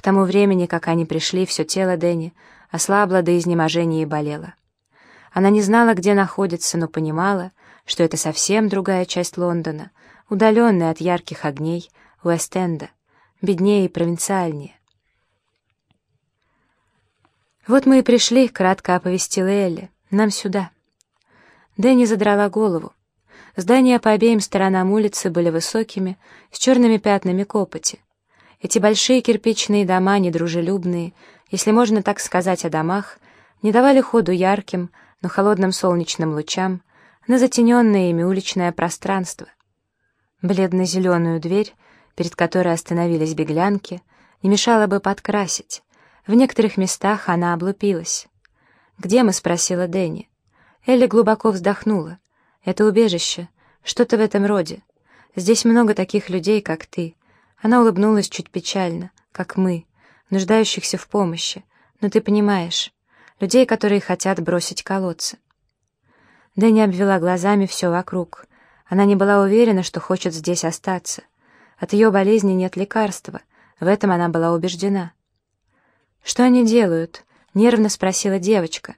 К тому времени, как они пришли, все тело Дэнни ослабло до изнеможения и болело. Она не знала, где находится, но понимала, что это совсем другая часть Лондона, удаленная от ярких огней Уэст-Энда, беднее и провинциальнее. «Вот мы и пришли», — кратко оповестила Элли. «Нам сюда». Дэнни задрала голову. Здания по обеим сторонам улицы были высокими, с черными пятнами копоти. Эти большие кирпичные дома, недружелюбные, если можно так сказать о домах, не давали ходу ярким, но холодным солнечным лучам на затененное ими уличное пространство. Бледно-зеленую дверь, перед которой остановились беглянки, не мешало бы подкрасить. В некоторых местах она облупилась. «Где мы?» — спросила Дэнни. Элли глубоко вздохнула. «Это убежище. Что-то в этом роде. Здесь много таких людей, как ты». Она улыбнулась чуть печально, как мы, нуждающихся в помощи. Но ты понимаешь, людей, которые хотят бросить колодцы. Дэнни обвела глазами все вокруг. Она не была уверена, что хочет здесь остаться. От ее болезни нет лекарства. В этом она была убеждена. «Что они делают?» — нервно спросила девочка.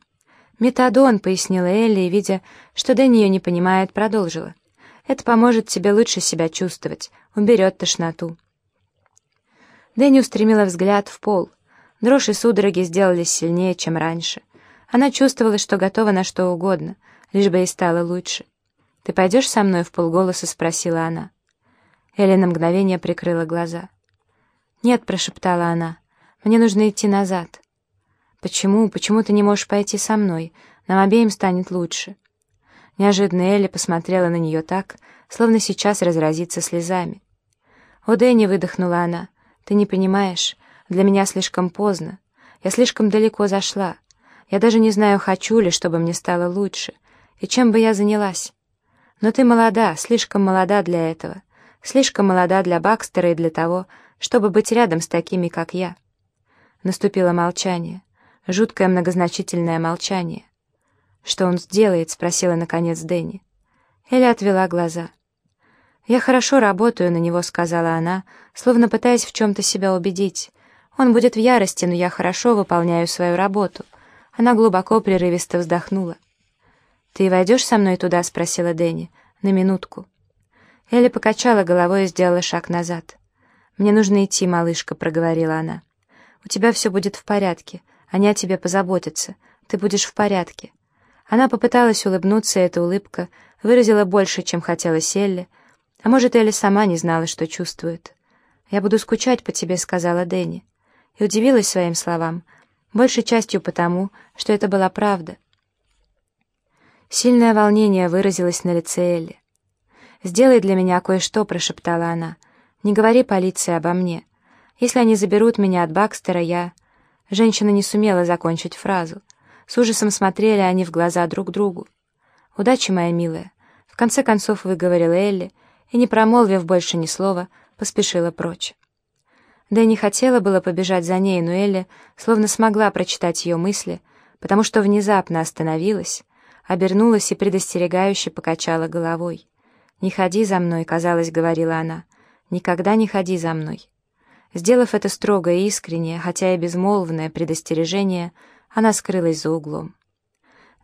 «Метадон», — пояснила Элли, видя, что Дэнни ее не понимает, продолжила. «Это поможет тебе лучше себя чувствовать, уберет тошноту». Дэнни устремила взгляд в пол. Дрожь и судороги сделались сильнее, чем раньше. Она чувствовала, что готова на что угодно, лишь бы ей стало лучше. «Ты пойдешь со мной?» — в полголоса спросила она. Элли на мгновение прикрыла глаза. «Нет», — прошептала она, — «мне нужно идти назад». «Почему? Почему ты не можешь пойти со мной? Нам обеим станет лучше». Неожиданно Элли посмотрела на нее так, словно сейчас разразится слезами. «О, Дэнни!» — выдохнула она. «Ты не понимаешь, для меня слишком поздно. Я слишком далеко зашла. Я даже не знаю, хочу ли, чтобы мне стало лучше, и чем бы я занялась. Но ты молода, слишком молода для этого, слишком молода для Бакстера и для того, чтобы быть рядом с такими, как я». Наступило молчание, жуткое многозначительное молчание. «Что он сделает?» — спросила, наконец, Дэнни. Эля отвела глаза. «Я хорошо работаю на него», — сказала она, словно пытаясь в чем-то себя убедить. Он будет в ярости, но я хорошо выполняю свою работу. Она глубоко, прерывисто вздохнула. «Ты войдешь со мной туда?» — спросила Дэнни. «На минутку». Элли покачала головой и сделала шаг назад. «Мне нужно идти, малышка», — проговорила она. «У тебя все будет в порядке. Они о тебе позаботятся. Ты будешь в порядке». Она попыталась улыбнуться, и эта улыбка выразила больше, чем хотела Селли. А может, Элли сама не знала, что чувствует. «Я буду скучать по тебе», — сказала Дэнни и удивилась своим словам, большей частью потому, что это была правда. Сильное волнение выразилось на лице Элли. «Сделай для меня кое-что», — прошептала она. «Не говори полиции обо мне. Если они заберут меня от Бакстера, я...» Женщина не сумела закончить фразу. С ужасом смотрели они в глаза друг другу. «Удачи, моя милая», — в конце концов выговорила Элли, и, не промолвив больше ни слова, поспешила прочь. Да и не хотела было побежать за ней, но Элли словно смогла прочитать ее мысли, потому что внезапно остановилась, обернулась и предостерегающе покачала головой. «Не ходи за мной», — казалось, говорила она. «Никогда не ходи за мной». Сделав это строго и искренне, хотя и безмолвное предостережение, она скрылась за углом.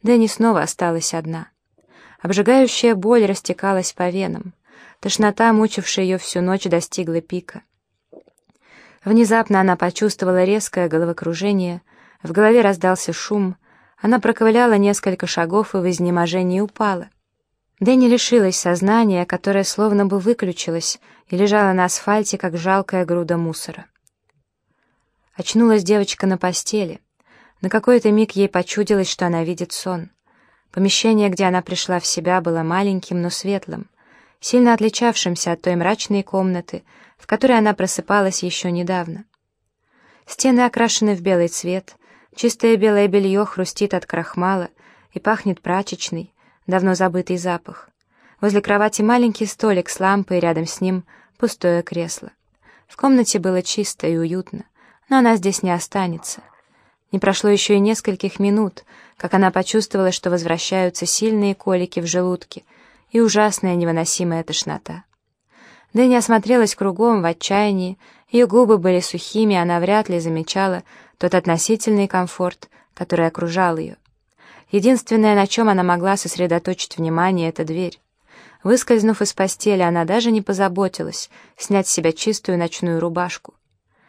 Дэнни снова осталась одна. Обжигающая боль растекалась по венам. Тошнота, мучившая ее всю ночь, достигла пика. Внезапно она почувствовала резкое головокружение, в голове раздался шум, она проковыляла несколько шагов и в изнеможении упала. Дэнни лишилась сознания, которое словно бы выключилось и лежало на асфальте, как жалкая груда мусора. Очнулась девочка на постели. На какой-то миг ей почудилось, что она видит сон. Помещение, где она пришла в себя, было маленьким, но светлым сильно отличавшимся от той мрачной комнаты, в которой она просыпалась еще недавно. Стены окрашены в белый цвет, чистое белое белье хрустит от крахмала и пахнет прачечный, давно забытый запах. Возле кровати маленький столик с лампой, рядом с ним пустое кресло. В комнате было чисто и уютно, но она здесь не останется. Не прошло еще и нескольких минут, как она почувствовала, что возвращаются сильные колики в желудке — и ужасная невыносимая тошнота. Дэнни осмотрелась кругом в отчаянии Ее губы были сухими, она вряд ли замечала тот относительный комфорт, который окружал ее. Единственное, на чем она могла сосредоточить внимание, — это дверь. Выскользнув из постели, она даже не позаботилась снять с себя чистую ночную рубашку.